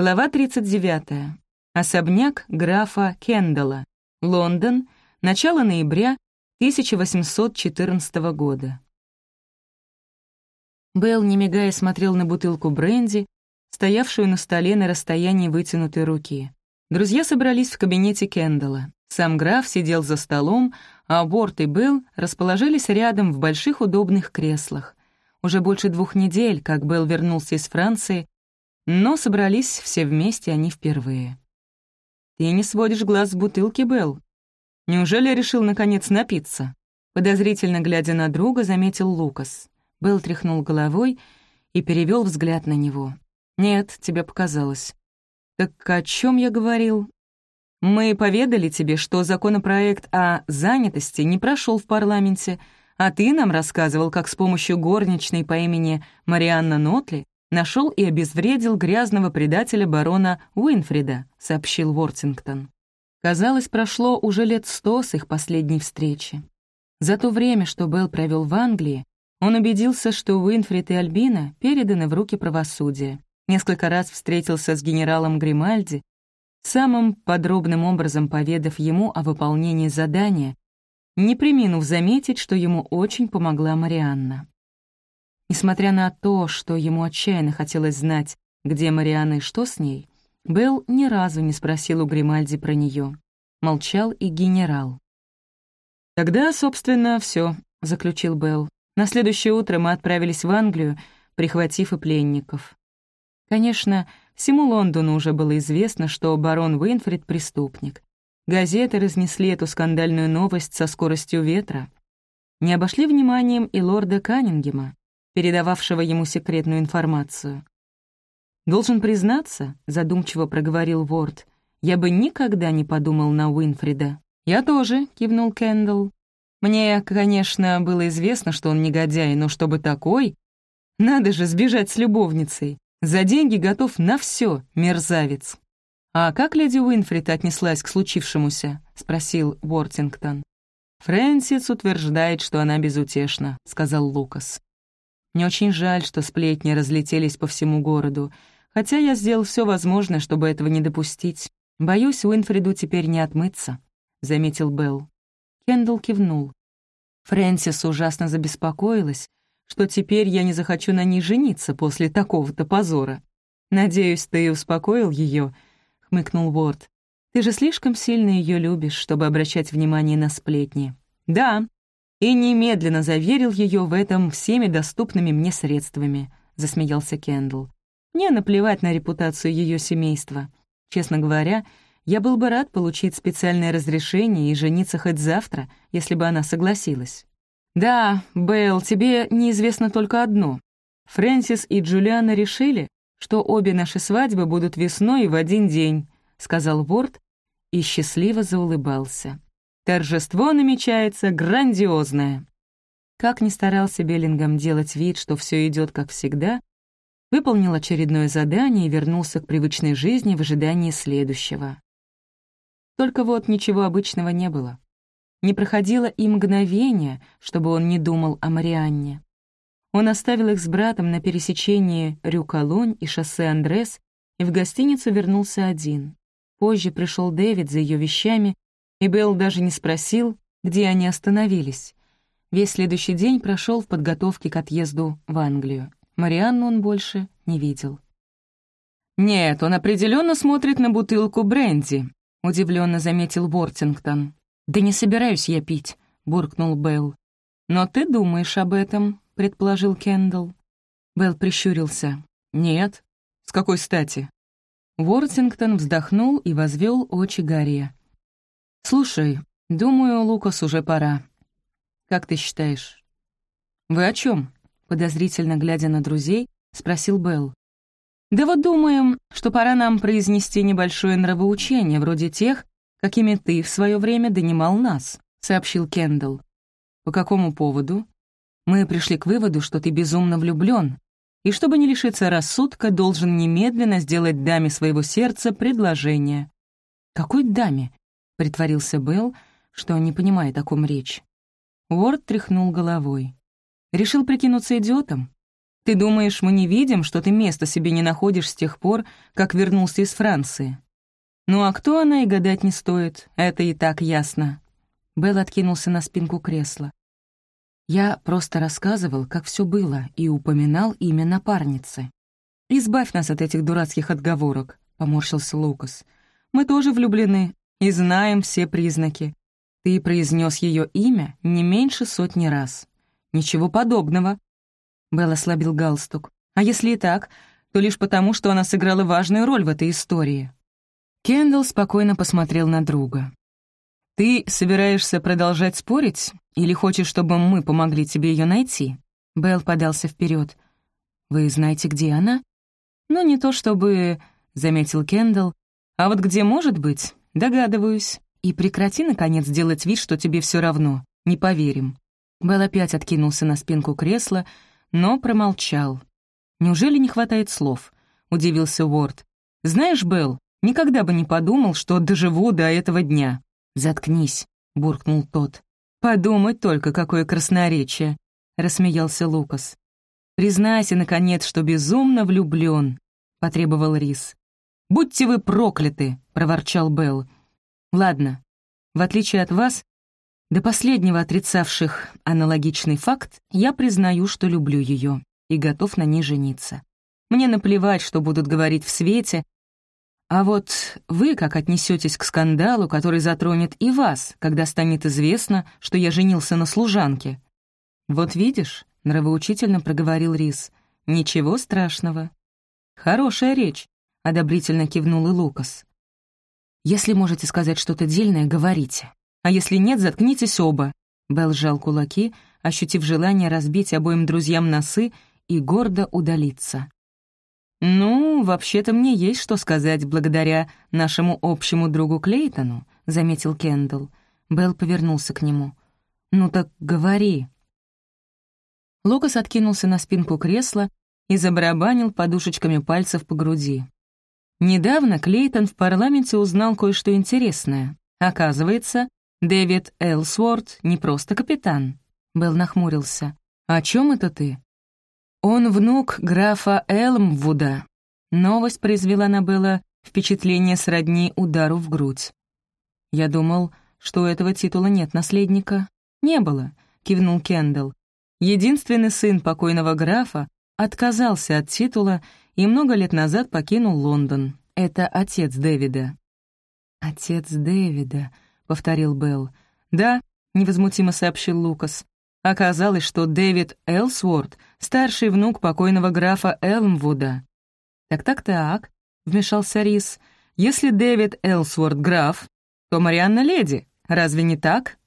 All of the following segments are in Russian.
Глава 39. Особняк графа Кендалла. Лондон. Начало ноября 1814 года. Белл, не мигая, смотрел на бутылку бренди, стоявшую на столе на расстоянии вытянутой руки. Друзья собрались в кабинете Кендалла. Сам граф сидел за столом, а Борт и Белл расположились рядом в больших удобных креслах. Уже больше двух недель, как Белл вернулся из Франции, но собрались все вместе они впервые. «Ты не сводишь глаз с бутылки, Белл. Неужели решил, наконец, напиться?» Подозрительно глядя на друга, заметил Лукас. Белл тряхнул головой и перевел взгляд на него. «Нет, тебе показалось». «Так о чем я говорил?» «Мы поведали тебе, что законопроект о занятости не прошел в парламенте, а ты нам рассказывал, как с помощью горничной по имени Марианна Нотли нашел и обезвредил грязного предателя барона Уинфрида», — сообщил Вортингтон. Казалось, прошло уже лет сто с их последней встречи. За то время, что Белл провел в Англии, он убедился, что Уинфрид и Альбина переданы в руки правосудия. Несколько раз встретился с генералом Гримальди, самым подробным образом поведав ему о выполнении задания, не приминув заметить, что ему очень помогла Марианна. Несмотря на то, что ему отчаянно хотелось знать, где Марианна и что с ней, Белл ни разу не спросил у Гримальди про нее. Молчал и генерал. «Тогда, собственно, все, заключил Белл. «На следующее утро мы отправились в Англию, прихватив и пленников. Конечно, всему Лондону уже было известно, что барон Уинфрид — преступник. Газеты разнесли эту скандальную новость со скоростью ветра. Не обошли вниманием и лорда Каннингема передававшего ему секретную информацию. «Должен признаться», — задумчиво проговорил Ворд, «я бы никогда не подумал на Уинфрида». «Я тоже», — кивнул Кендалл. «Мне, конечно, было известно, что он негодяй, но чтобы такой... Надо же сбежать с любовницей. За деньги готов на все, мерзавец». «А как леди Уинфрид отнеслась к случившемуся?» — спросил Уортингтон. «Фрэнсис утверждает, что она безутешна», — сказал Лукас. Мне очень жаль, что сплетни разлетелись по всему городу, хотя я сделал все возможное, чтобы этого не допустить. Боюсь, Уинфриду теперь не отмыться», — заметил Белл. Кендалл кивнул. Фрэнсис ужасно забеспокоилась, что теперь я не захочу на ней жениться после такого-то позора. «Надеюсь, ты успокоил ее, хмыкнул Уорд. «Ты же слишком сильно ее любишь, чтобы обращать внимание на сплетни». «Да», и немедленно заверил ее в этом всеми доступными мне средствами», — засмеялся Кендалл. «Мне наплевать на репутацию ее семейства. Честно говоря, я был бы рад получить специальное разрешение и жениться хоть завтра, если бы она согласилась». «Да, Бэйл, тебе неизвестно только одно. Фрэнсис и Джулиана решили, что обе наши свадьбы будут весной в один день», — сказал Ворд и счастливо заулыбался. Торжество намечается грандиозное. Как ни старался Беллингам делать вид, что все идет как всегда, выполнил очередное задание и вернулся к привычной жизни в ожидании следующего. Только вот ничего обычного не было. Не проходило и мгновения, чтобы он не думал о Марианне. Он оставил их с братом на пересечении Рюкалонь и шоссе Андрес и в гостиницу вернулся один. Позже пришел Дэвид за ее вещами и Белл даже не спросил, где они остановились. Весь следующий день прошел в подготовке к отъезду в Англию. Марианну он больше не видел. «Нет, он определенно смотрит на бутылку бренди», — удивленно заметил Бортингтон. «Да не собираюсь я пить», — буркнул Белл. «Но ты думаешь об этом», — предположил Кендалл. Белл прищурился. «Нет. С какой стати?» Вортингтон вздохнул и возвел очи горе. «Слушай, думаю, Лукас уже пора. Как ты считаешь?» «Вы о чем? подозрительно глядя на друзей, спросил Белл. «Да вот думаем, что пора нам произнести небольшое нравоучение, вроде тех, какими ты в свое время донимал нас», — сообщил Кендалл. «По какому поводу?» «Мы пришли к выводу, что ты безумно влюблен, и чтобы не лишиться рассудка, должен немедленно сделать даме своего сердца предложение». «Какой даме?» Притворился Белл, что не понимает, о ком речь. Уорд тряхнул головой. «Решил прикинуться идиотом? Ты думаешь, мы не видим, что ты места себе не находишь с тех пор, как вернулся из Франции? Ну а кто она и гадать не стоит, это и так ясно». Белл откинулся на спинку кресла. Я просто рассказывал, как все было, и упоминал имя напарницы. «Избавь нас от этих дурацких отговорок», — поморщился Лукас. «Мы тоже влюблены и знаем все признаки. Ты произнес ее имя не меньше сотни раз. Ничего подобного». Белл ослабил галстук. «А если и так, то лишь потому, что она сыграла важную роль в этой истории». Кендалл спокойно посмотрел на друга. «Ты собираешься продолжать спорить или хочешь, чтобы мы помогли тебе ее найти?» Белл подался вперед. «Вы знаете, где она?» «Ну, не то чтобы...» — заметил Кендалл. «А вот где может быть, догадываюсь. И прекрати, наконец, делать вид, что тебе все равно. Не поверим». Белл опять откинулся на спинку кресла, но промолчал. «Неужели не хватает слов?» — удивился Уорд. «Знаешь, Белл, никогда бы не подумал, что доживу до этого дня». «Заткнись», — буркнул тот. «Подумать только, какое красноречие», — рассмеялся Лукас. «Признайся, наконец, что безумно влюблён», — потребовал Рис. «Будьте вы прокляты», — проворчал Белл. «Ладно, в отличие от вас, до последнего отрицавших аналогичный факт, я признаю, что люблю её и готов на ней жениться. Мне наплевать, что будут говорить в свете, а вот вы как отнесетесь к скандалу, который затронет и вас, когда станет известно, что я женился на служанке? Вот видишь, нравоучительно проговорил Рис. Ничего страшного. Хорошая речь, одобрительно кивнул и Лукас. Если можете сказать что-то дельное, говорите. А если нет, заткнитесь оба. Белл сжал кулаки, ощутив желание разбить обоим друзьям носы и гордо удалиться. «Ну, вообще-то мне есть что сказать благодаря нашему общему другу Клейтону», — заметил Кендалл. Белл повернулся к нему. «Ну так говори». Лукас откинулся на спинку кресла и забарабанил подушечками пальцев по груди. Недавно Клейтон в парламенте узнал кое-что интересное. Оказывается, Дэвид Элсворт не просто капитан. Белл нахмурился. «О чем это ты?» Он внук графа Элмвуда. Новость произвела на Белла впечатление сродни удару в грудь. «Я думал, что у этого титула нет наследника». «Не было», — кивнул Кендалл. «Единственный сын покойного графа отказался от титула и много лет назад покинул Лондон. Это отец Дэвида». «Отец Дэвида», — повторил Белл. «Да», — невозмутимо сообщил Лукас. Оказалось, что Дэвид Элсворт — старший внук покойного графа Элмвуда. «Так-так-так», — вмешался Рис, — «если Дэвид Элсворт — граф, то Марианна — леди. Разве не так?»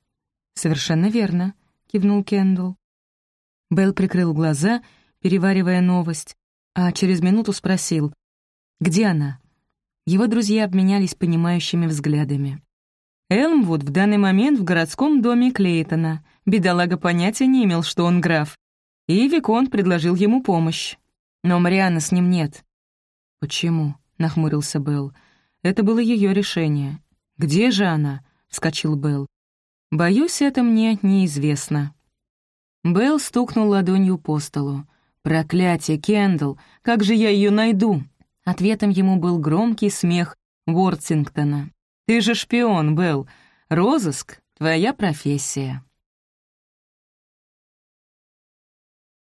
«Совершенно верно», — кивнул Кендалл. Белл прикрыл глаза, переваривая новость, а через минуту спросил, «Где она?» Его друзья обменялись понимающими взглядами. Элмвуд в данный момент в городском доме Клейтона. Бедолага понятия не имел, что он граф. И Виконт предложил ему помощь. Но Марианы с ним нет. «Почему?» — нахмурился Белл. «Это было ее решение». «Где же она?» — вскочил Белл. «Боюсь, это мне неизвестно». Белл стукнул ладонью по столу. «Проклятие, Кендалл! Как же я ее найду?» Ответом ему был громкий смех Уортингтона. «Ты же шпион, Белл. Розыск — твоя профессия».